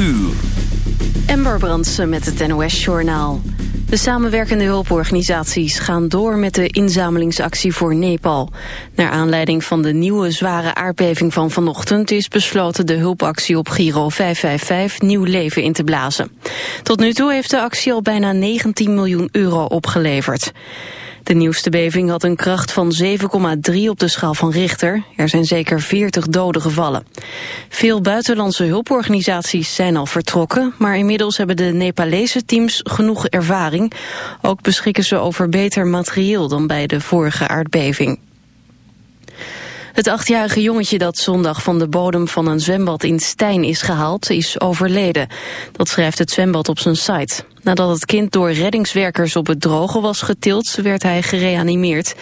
uur. Ember Brandsen met het NOS-journaal. De samenwerkende hulporganisaties gaan door met de inzamelingsactie voor Nepal. Naar aanleiding van de nieuwe zware aardbeving van vanochtend... is besloten de hulpactie op Giro 555 nieuw leven in te blazen. Tot nu toe heeft de actie al bijna 19 miljoen euro opgeleverd. De nieuwste beving had een kracht van 7,3 op de schaal van Richter. Er zijn zeker 40 doden gevallen. Veel buitenlandse hulporganisaties zijn al vertrokken... maar inmiddels hebben de Nepalese teams genoeg ervaring. Ook beschikken ze over beter materieel dan bij de vorige aardbeving. Het achtjarige jongetje dat zondag van de bodem van een zwembad in Stijn is gehaald, is overleden. Dat schrijft het zwembad op zijn site. Nadat het kind door reddingswerkers op het droge was getild, werd hij gereanimeerd.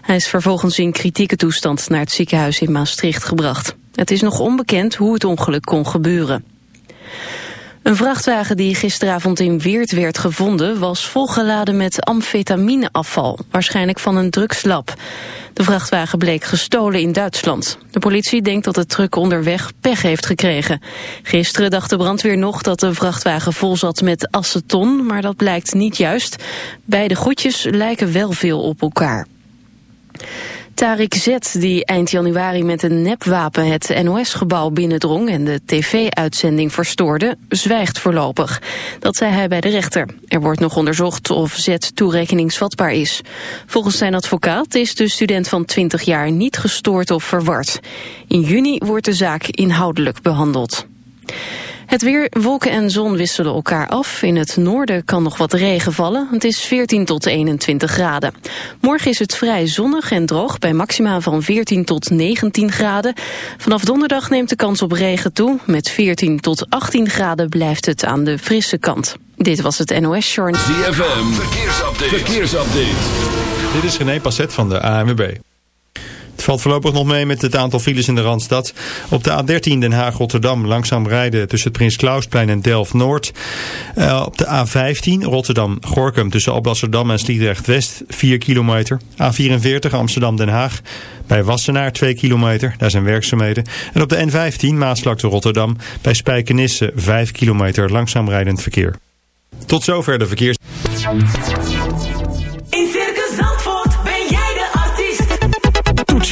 Hij is vervolgens in kritieke toestand naar het ziekenhuis in Maastricht gebracht. Het is nog onbekend hoe het ongeluk kon gebeuren. Een vrachtwagen die gisteravond in Weert werd gevonden... was volgeladen met amfetamineafval, waarschijnlijk van een drugslab. De vrachtwagen bleek gestolen in Duitsland. De politie denkt dat de truck onderweg pech heeft gekregen. Gisteren dacht de brandweer nog dat de vrachtwagen vol zat met aceton... maar dat blijkt niet juist. Beide goedjes lijken wel veel op elkaar. Tariq Z, die eind januari met een nepwapen het NOS-gebouw binnendrong en de tv-uitzending verstoorde, zwijgt voorlopig. Dat zei hij bij de rechter. Er wordt nog onderzocht of Z toerekeningsvatbaar is. Volgens zijn advocaat is de student van 20 jaar niet gestoord of verward. In juni wordt de zaak inhoudelijk behandeld. Het weer, wolken en zon wisselen elkaar af. In het noorden kan nog wat regen vallen. Het is 14 tot 21 graden. Morgen is het vrij zonnig en droog bij maxima van 14 tot 19 graden. Vanaf donderdag neemt de kans op regen toe. Met 14 tot 18 graden blijft het aan de frisse kant. Dit was het NOS Journal. ZFM, verkeersupdate. verkeersupdate. Dit is René Passet van de ANWB. Valt voorlopig nog mee met het aantal files in de Randstad. Op de A13 Den Haag-Rotterdam langzaam rijden tussen het Prins Klausplein en Delft-Noord. Uh, op de A15 Rotterdam-Gorkum tussen Alblasserdam en Sliedrecht-West 4 kilometer. A44 Amsterdam-Den Haag bij Wassenaar 2 kilometer, daar zijn werkzaamheden. En op de N15 Maasvlakte-Rotterdam bij Spijkenisse 5 kilometer langzaam rijdend verkeer. Tot zover de verkeers...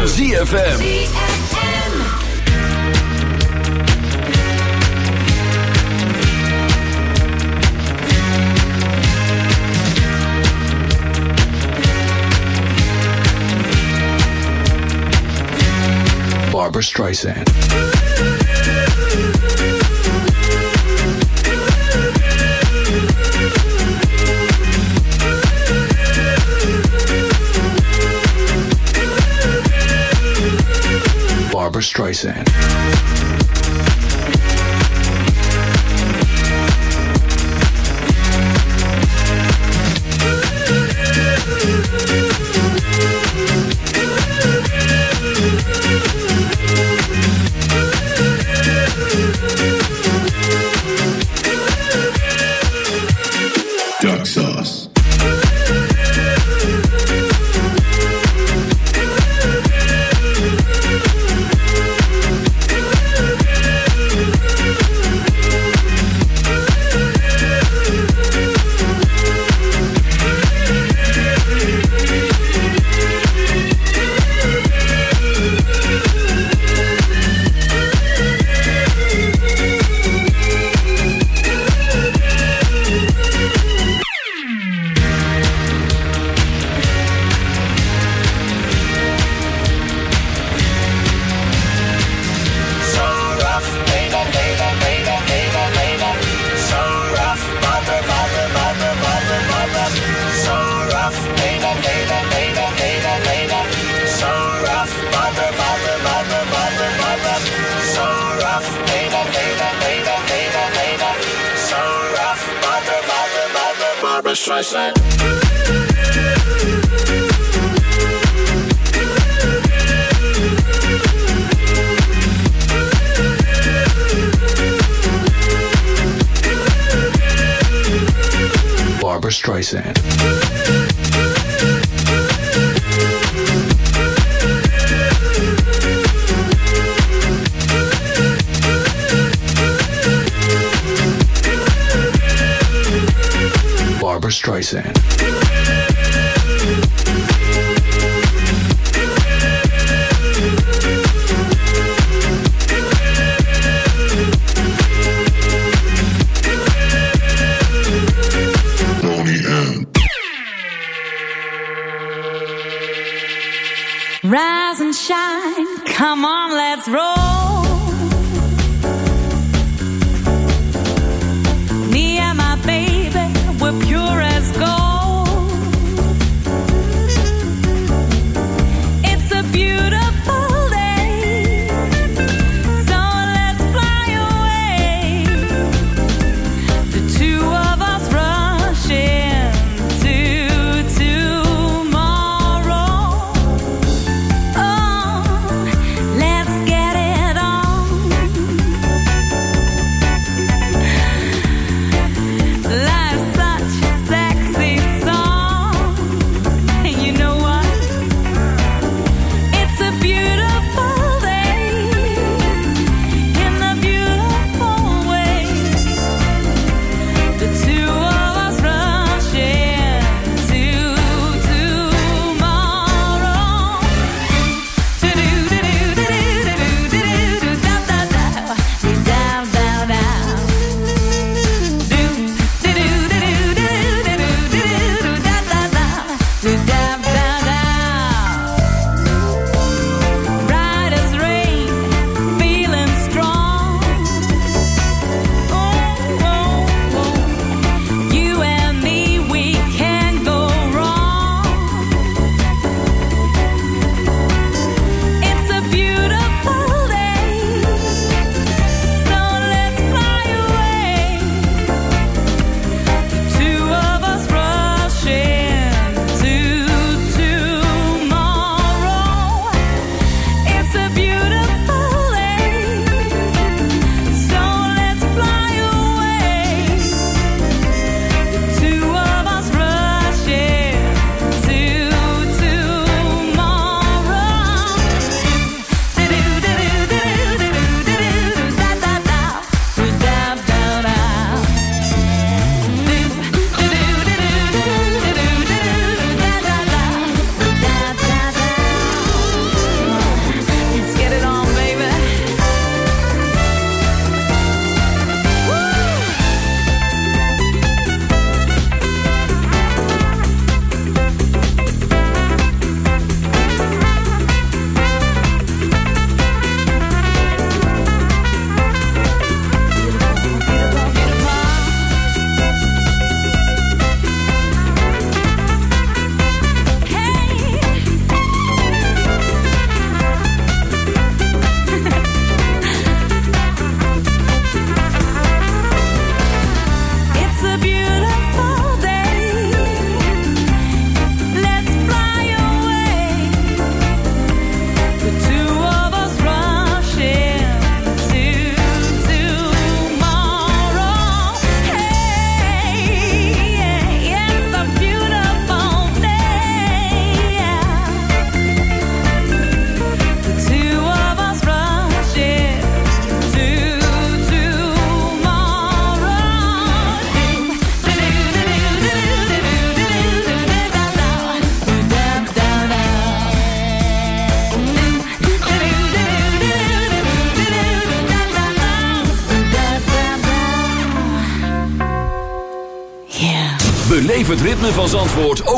Van ZFM. Barbara Streisand. sand.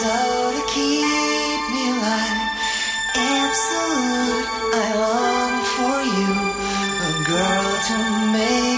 so to keep me alive. Absolute, I long for you, a girl to make.